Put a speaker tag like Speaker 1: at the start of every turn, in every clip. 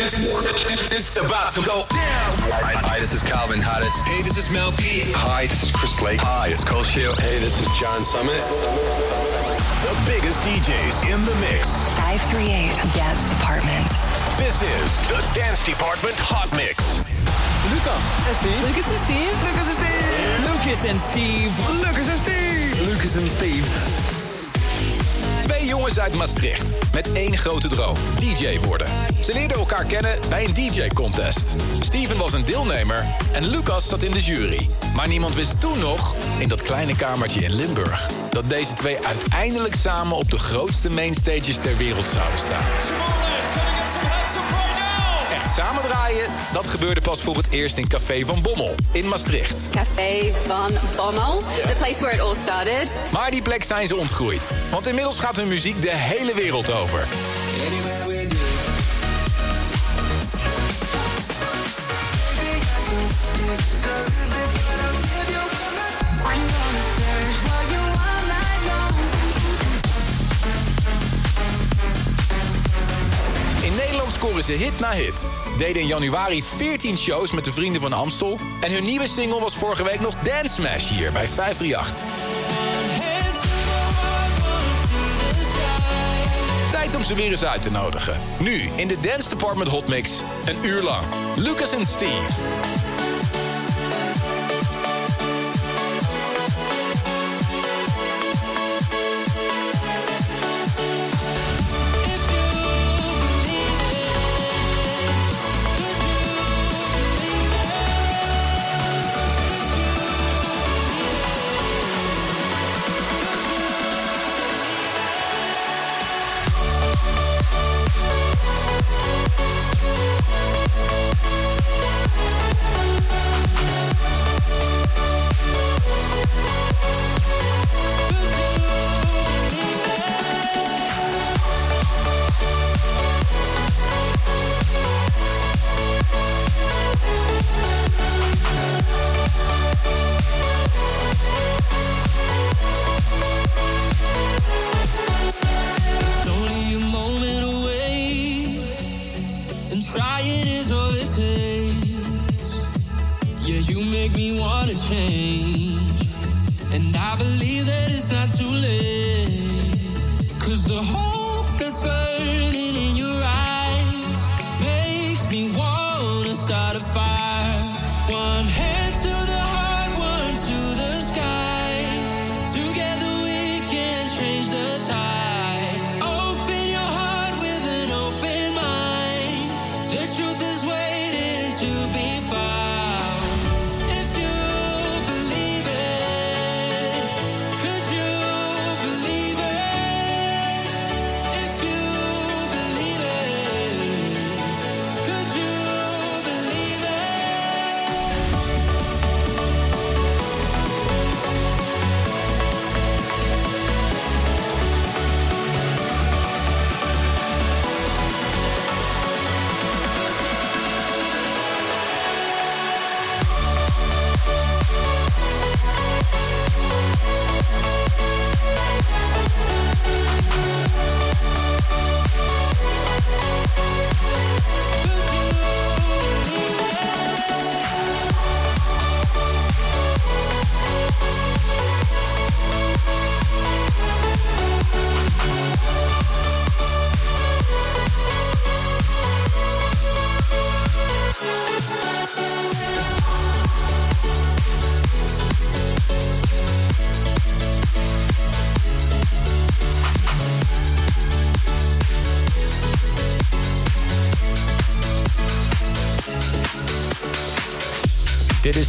Speaker 1: It's about to go down.
Speaker 2: Hi, this is Calvin Harris.
Speaker 1: Hey, this is Mel P.
Speaker 3: Hi, this is Chris Lake.
Speaker 2: Hi, it's Cole Shield.
Speaker 4: Hey, this is John Summit.
Speaker 5: The biggest DJs in the mix.
Speaker 6: 538 Dance Department.
Speaker 5: This is the Dance Department Hot Mix.
Speaker 7: Lucas and Steve.
Speaker 8: Lucas and Steve.
Speaker 7: Lucas and Steve.
Speaker 9: Lucas and Steve.
Speaker 7: Lucas en Steve.
Speaker 9: Lucas en Steve.
Speaker 10: Jongens uit Maastricht met één grote droom: DJ worden. Ze leerden elkaar kennen bij een DJ-contest. Steven was een deelnemer en Lucas zat in de jury. Maar niemand wist toen nog, in dat kleine kamertje in Limburg, dat deze twee uiteindelijk samen op de grootste mainstages ter wereld zouden staan. Samen draaien, dat gebeurde pas voor het eerst in Café van Bommel in Maastricht.
Speaker 8: Café van Bommel. The place where it all started.
Speaker 10: Maar die plek zijn ze ontgroeid. Want inmiddels gaat hun muziek de hele wereld over. Scoren ze hit na hit. Deden in januari 14 shows met de Vrienden van Amstel. En hun nieuwe single was vorige week nog Dance Smash hier bij 538. Tijd om ze weer eens uit te nodigen. Nu in de Dance Department Hotmix. Een uur lang. Lucas en Steve.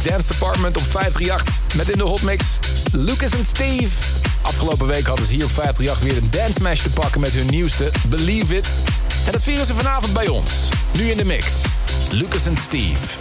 Speaker 10: Dance Department op 538 met in de hotmix Lucas en Steve. Afgelopen week hadden ze hier op 538 weer een dance smash te pakken met hun nieuwste Believe It. En dat vieren ze vanavond bij ons. Nu in de mix. Lucas en Steve.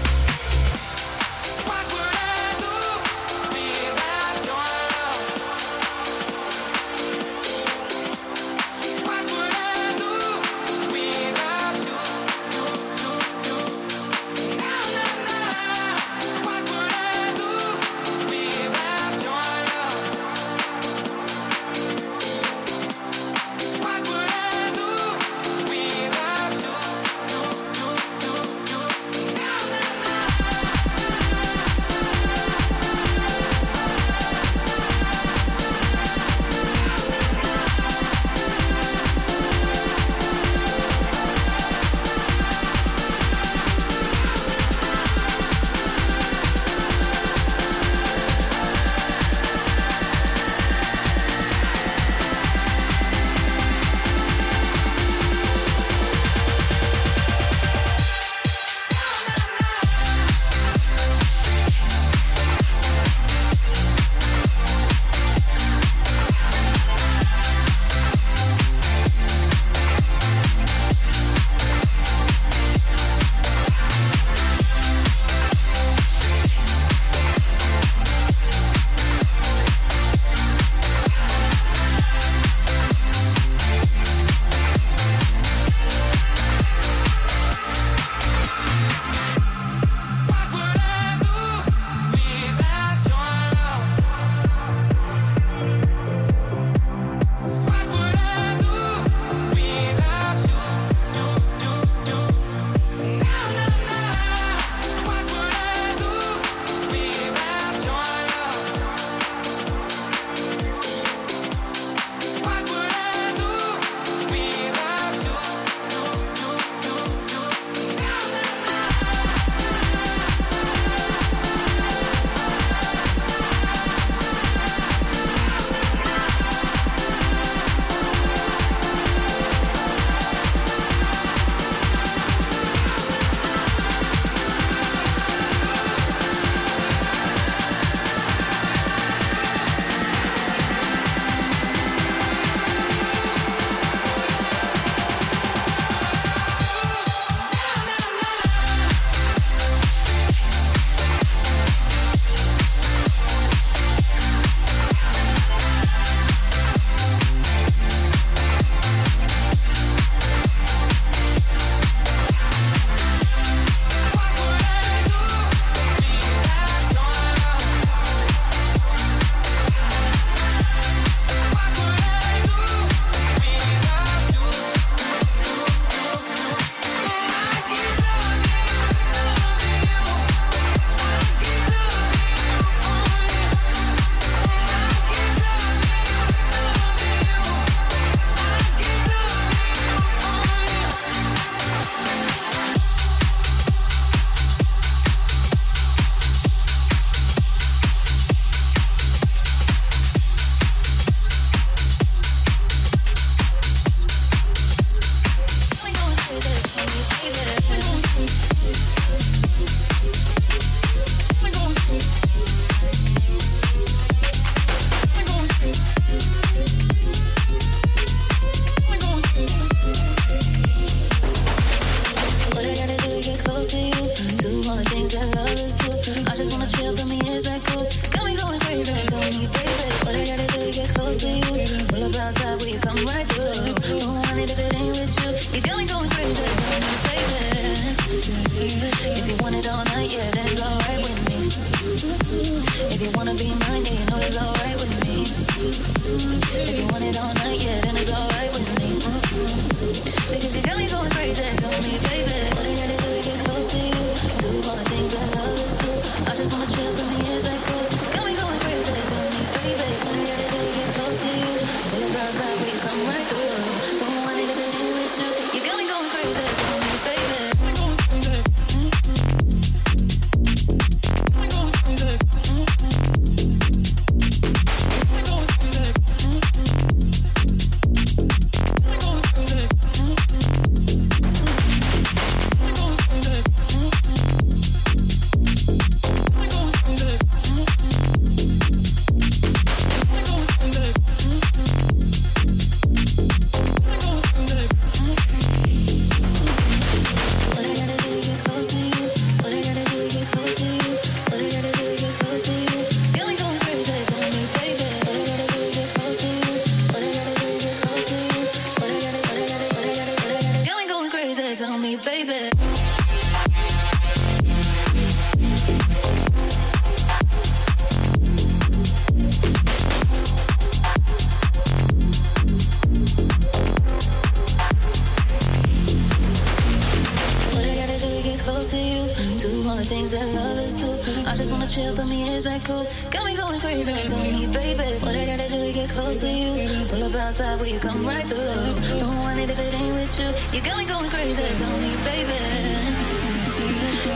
Speaker 11: Cool? Got me going crazy, tell me, baby. What I gotta do to get close to you? Pull up outside, will you come right through? Don't want it if it ain't with you. You got me going crazy, tell me, baby.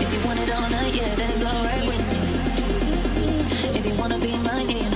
Speaker 11: If you want it all night, yeah, then it's alright with me. If you wanna be mine, yeah,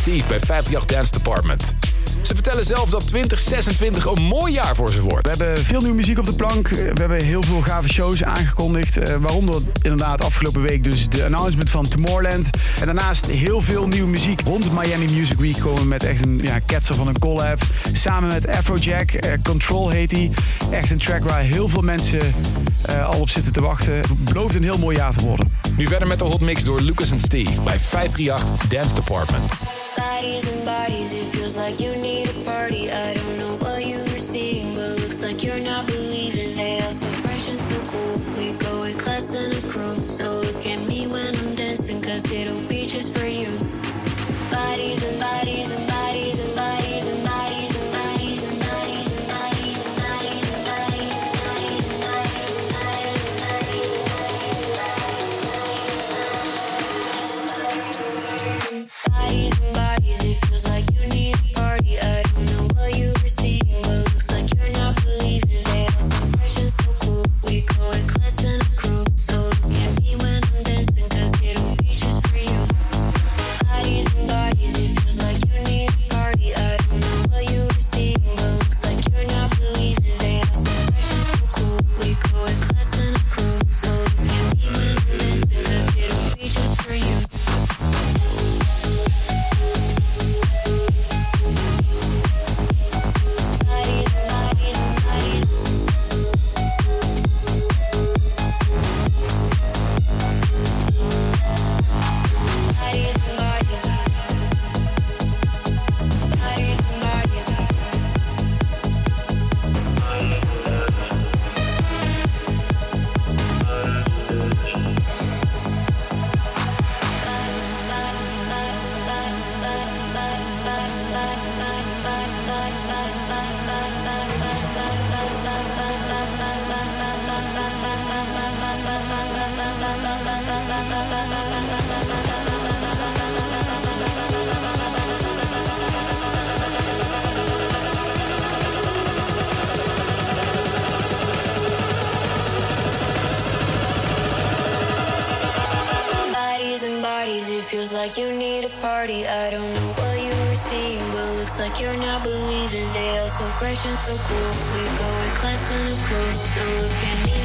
Speaker 9: Steve bij 538 Dance Department. Ze vertellen zelf dat 2026 een mooi jaar voor ze wordt.
Speaker 12: We hebben veel nieuwe muziek op de plank. Eh, we hebben heel veel gave shows aangekondigd. Eh, waaronder inderdaad afgelopen week dus de announcement van Tomorrowland. En daarnaast heel veel nieuwe muziek. Rond Miami Music Week komen met echt een ja, van een collab. Samen met Afrojack. Eh, Control heet die. Echt een track waar heel veel mensen al op zitten te wachten. Het belooft een heel mooi jaar te worden.
Speaker 9: Nu verder met de hot mix door Lucas en Steve bij 538 Dance Department.
Speaker 13: bodies and bodies. It feels like you need a party. I don't know what you were seeing, but looks like you're not. So fresh and so cool, we go in class in a crew. So look at me.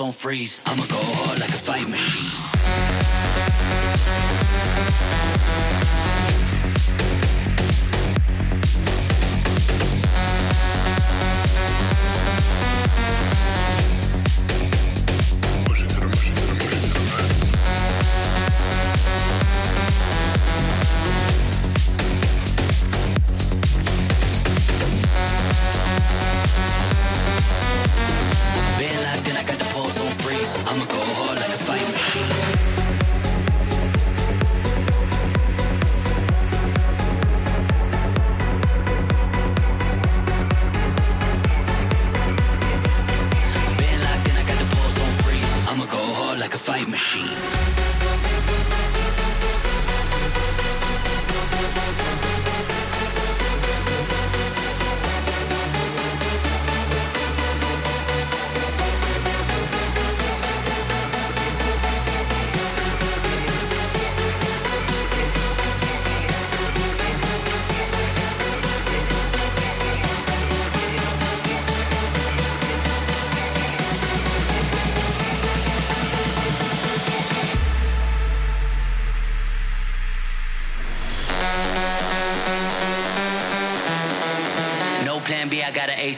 Speaker 14: On freeze. I'ma go hard like a fight machine.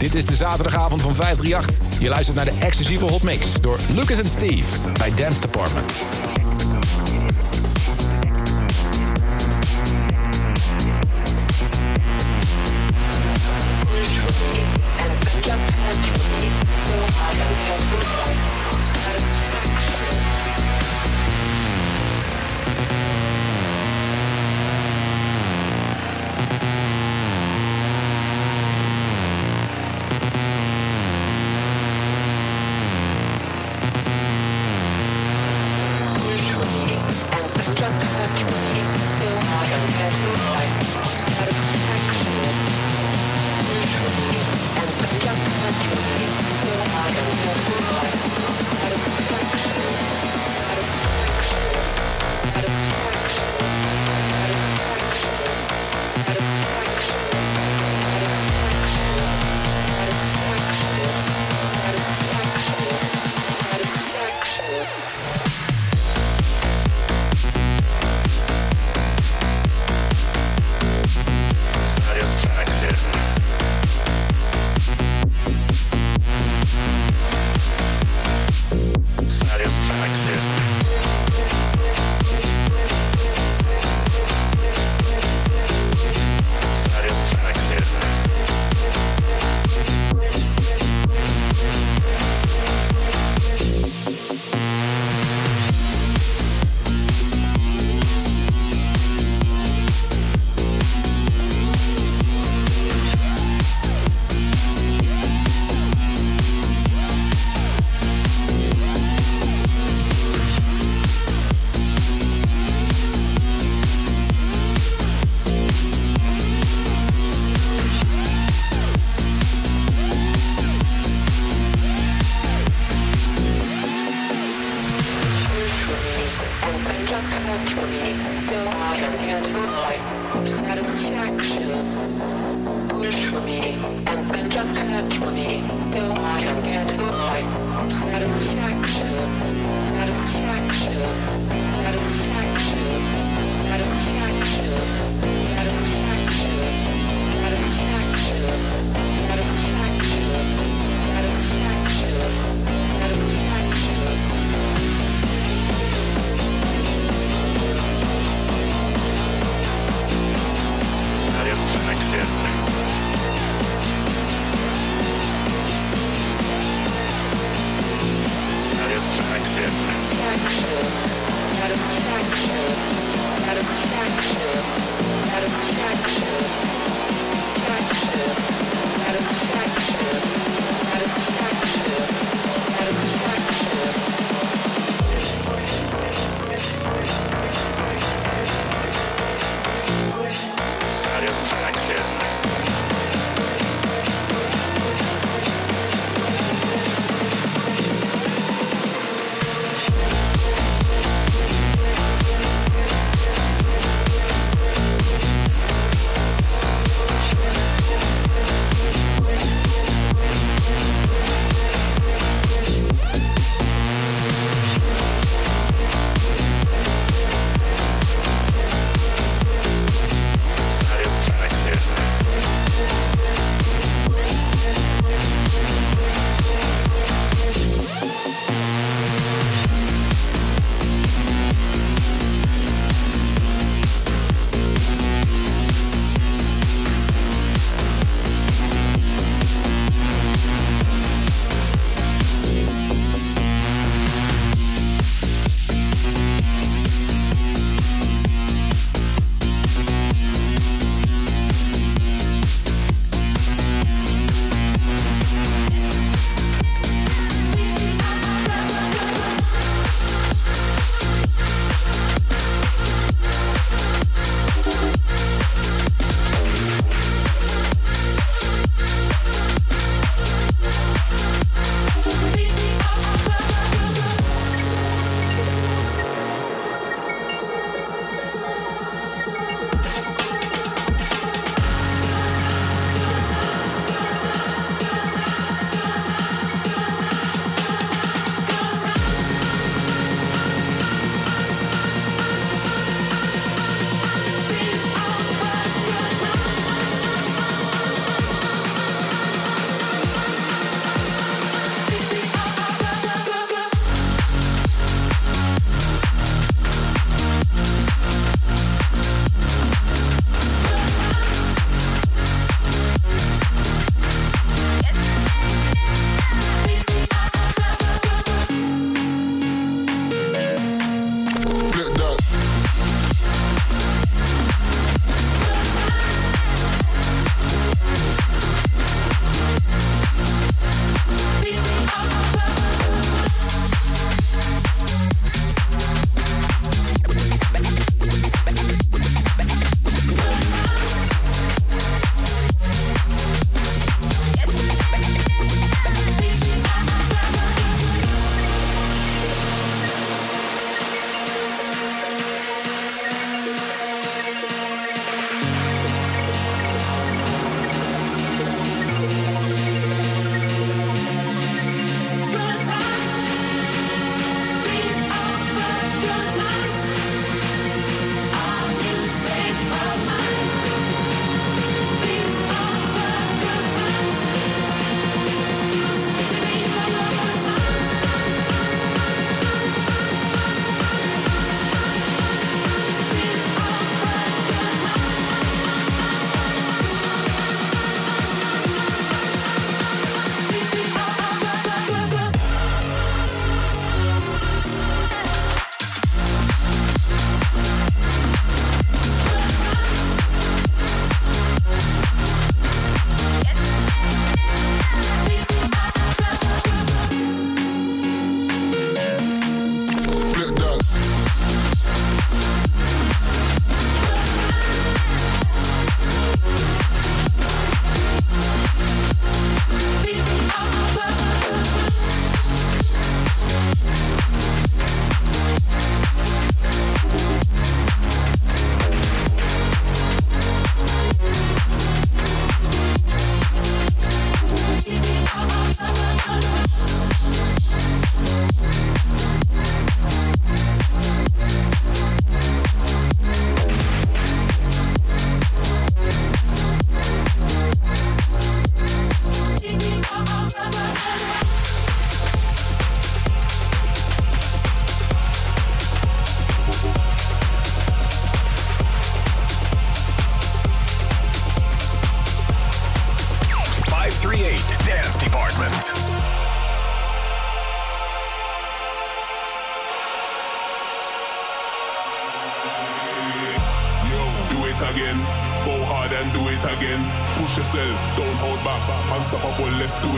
Speaker 9: Dit is de zaterdagavond van 538. Je luistert naar de exclusieve Hot Mix door Lucas en Steve bij Dance Department.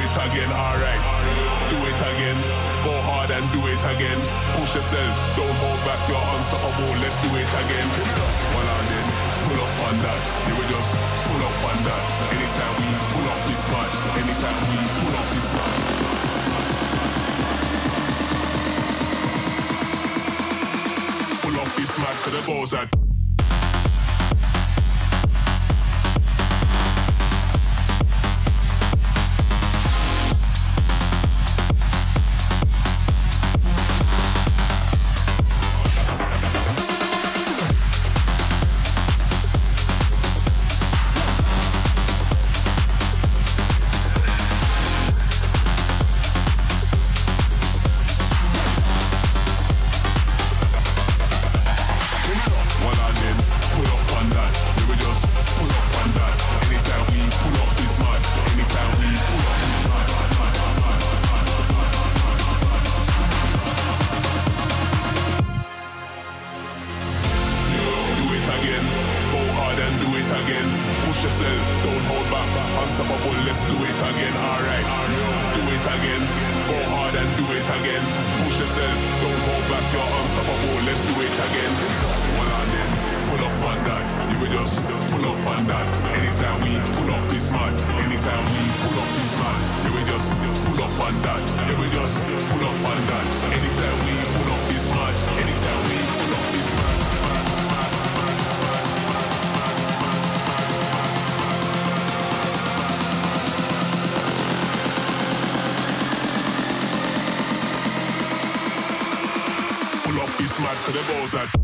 Speaker 15: it again, alright. Do it again. Go hard and do it again. Push yourself, don't hold back, you're unstoppable. Let's do it again. Well on then, pull up on that. You will just pull up on that. Anytime we pull up this man, anytime we pull up this man. Pull up this man to the balls the balls
Speaker 10: I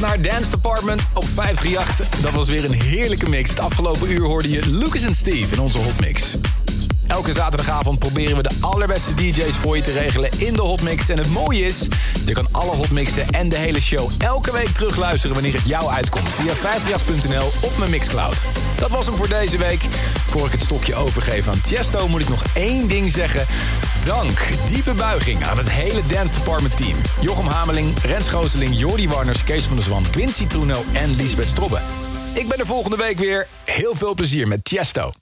Speaker 9: naar Dance Department op 538. Dat was weer een heerlijke mix. Het afgelopen uur hoorde je Lucas en Steve in onze hotmix. Elke zaterdagavond proberen we de allerbeste DJ's voor je te regelen in de hotmix. En het mooie is, je kan alle hotmixen en de hele show elke week terugluisteren wanneer het jou uitkomt. Via 538.nl of mijn Mixcloud. Dat was hem voor deze week. Voor ik het stokje overgeef aan Tiesto moet ik nog één ding zeggen. Dank, diepe buiging aan het hele Dance Department team. Jochem Hameling, Rens Gooseling, Jordi Warners, Kees van der Zwan, Quincy Truno en Lisbeth Strobbe. Ik ben er volgende week weer. Heel veel plezier met Tiesto.